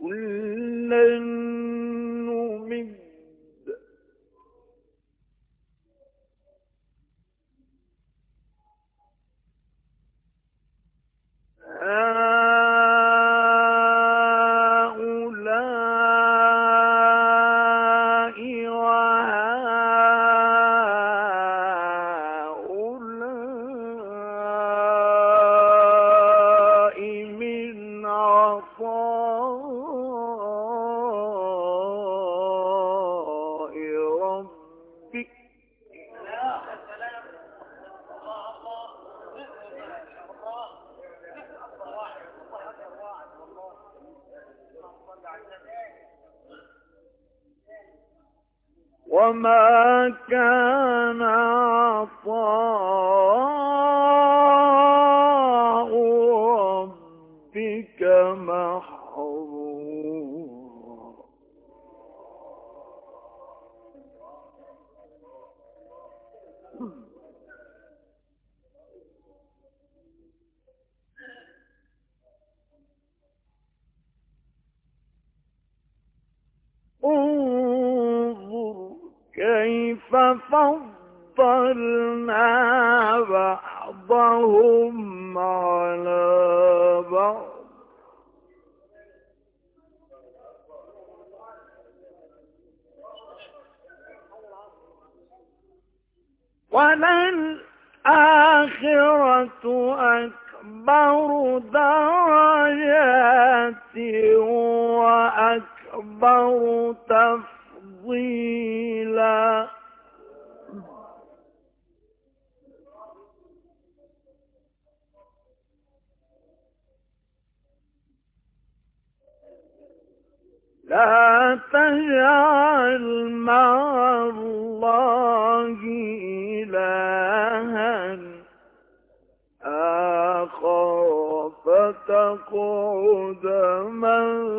un وما كان عطاء ربك محظورا. كيف فضلنا بعضهم على بعض. وللآخرة أكبر درجات وأكبر تفضيلا لا تجعل مع الله إلها آخر فتقعد مذموما